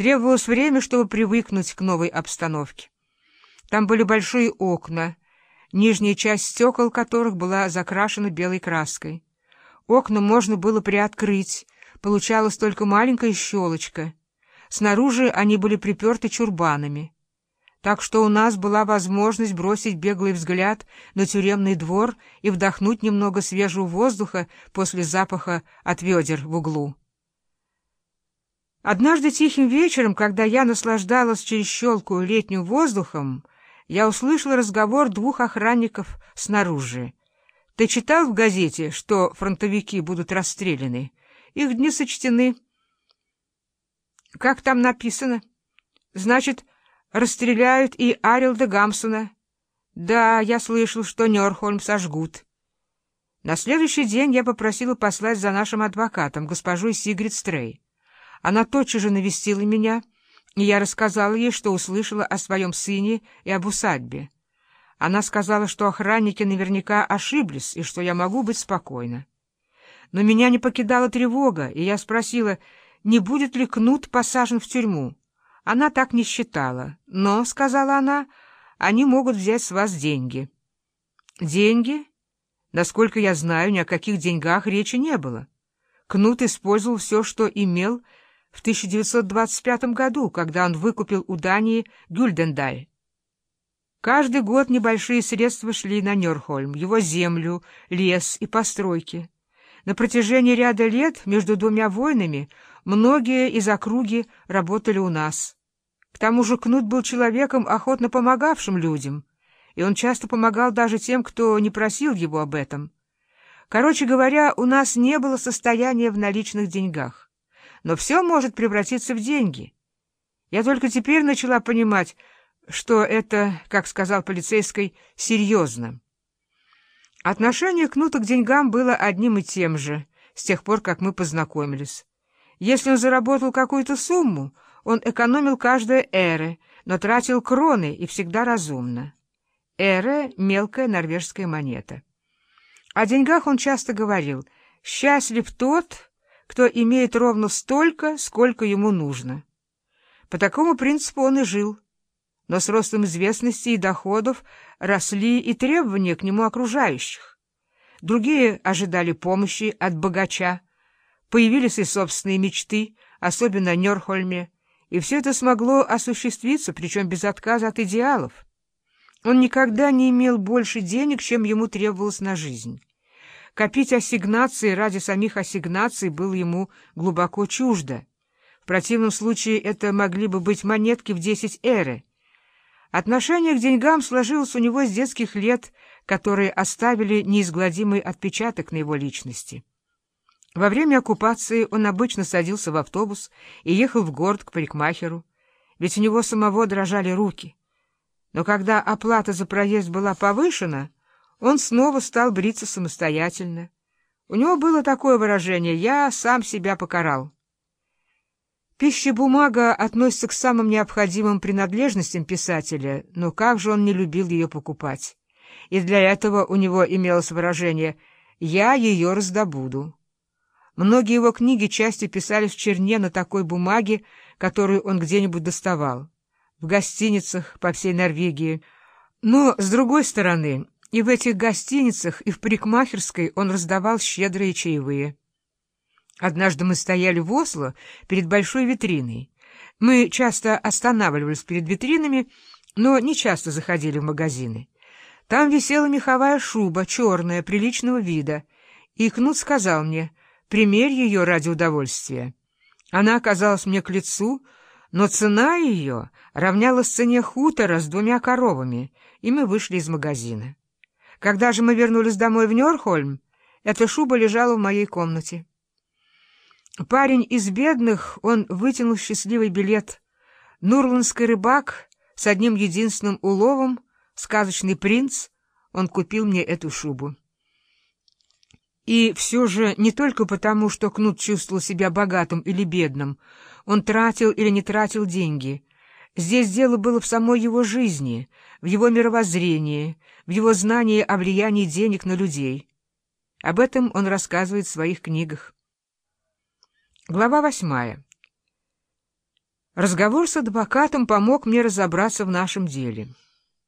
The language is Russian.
Требовалось время, чтобы привыкнуть к новой обстановке. Там были большие окна, нижняя часть стекол которых была закрашена белой краской. Окна можно было приоткрыть, получалась только маленькая щелочка. Снаружи они были приперты чурбанами. Так что у нас была возможность бросить беглый взгляд на тюремный двор и вдохнуть немного свежего воздуха после запаха от ведер в углу. Однажды тихим вечером, когда я наслаждалась через щелку летним воздухом, я услышала разговор двух охранников снаружи. Ты читал в газете, что фронтовики будут расстреляны? Их дни сочтены. Как там написано? Значит, расстреляют и Арилда Гамсона. Да, я слышал, что Нёрхольм сожгут. На следующий день я попросила послать за нашим адвокатом, госпожой Сигрид Стрей. Она тотчас же навестила меня, и я рассказала ей, что услышала о своем сыне и об усадьбе. Она сказала, что охранники наверняка ошиблись, и что я могу быть спокойна. Но меня не покидала тревога, и я спросила, не будет ли Кнут посажен в тюрьму. Она так не считала, но, — сказала она, — они могут взять с вас деньги. Деньги? Насколько я знаю, ни о каких деньгах речи не было. Кнут использовал все, что имел, — в 1925 году, когда он выкупил у Дании Гюльдендаль. Каждый год небольшие средства шли на Нёрхольм, его землю, лес и постройки. На протяжении ряда лет между двумя войнами многие из округи работали у нас. К тому же Кнут был человеком, охотно помогавшим людям, и он часто помогал даже тем, кто не просил его об этом. Короче говоря, у нас не было состояния в наличных деньгах но все может превратиться в деньги. Я только теперь начала понимать, что это, как сказал полицейский, серьезно. Отношение Кнута к деньгам было одним и тем же с тех пор, как мы познакомились. Если он заработал какую-то сумму, он экономил каждое эре, но тратил кроны и всегда разумно. Эре — мелкая норвежская монета. О деньгах он часто говорил «Счастлив тот, кто имеет ровно столько, сколько ему нужно. По такому принципу он и жил. Но с ростом известности и доходов росли и требования к нему окружающих. Другие ожидали помощи от богача. Появились и собственные мечты, особенно Нёрхольме, и все это смогло осуществиться, причем без отказа от идеалов. Он никогда не имел больше денег, чем ему требовалось на жизнь. Копить ассигнации ради самих ассигнаций было ему глубоко чуждо. В противном случае это могли бы быть монетки в десять эры. Отношение к деньгам сложилось у него с детских лет, которые оставили неизгладимый отпечаток на его личности. Во время оккупации он обычно садился в автобус и ехал в город к парикмахеру, ведь у него самого дрожали руки. Но когда оплата за проезд была повышена, он снова стал бриться самостоятельно. У него было такое выражение «я сам себя покарал». Пища-бумага относится к самым необходимым принадлежностям писателя, но как же он не любил ее покупать. И для этого у него имелось выражение «я ее раздобуду». Многие его книги части писались в черне на такой бумаге, которую он где-нибудь доставал, в гостиницах по всей Норвегии. Но, с другой стороны, и в этих гостиницах, и в парикмахерской он раздавал щедрые чаевые. Однажды мы стояли в Осло перед большой витриной. Мы часто останавливались перед витринами, но не часто заходили в магазины. Там висела меховая шуба, черная, приличного вида, и Кнут сказал мне, примерь ее ради удовольствия. Она оказалась мне к лицу, но цена ее равнялась цене хутора с двумя коровами, и мы вышли из магазина. Когда же мы вернулись домой в Нёрхольм, эта шуба лежала в моей комнате. Парень из бедных, он вытянул счастливый билет. Нурландский рыбак с одним единственным уловом, сказочный принц, он купил мне эту шубу. И все же не только потому, что Кнут чувствовал себя богатым или бедным, он тратил или не тратил деньги. Здесь дело было в самой его жизни, в его мировоззрении, в его знании о влиянии денег на людей. Об этом он рассказывает в своих книгах. Глава восьмая. Разговор с адвокатом помог мне разобраться в нашем деле.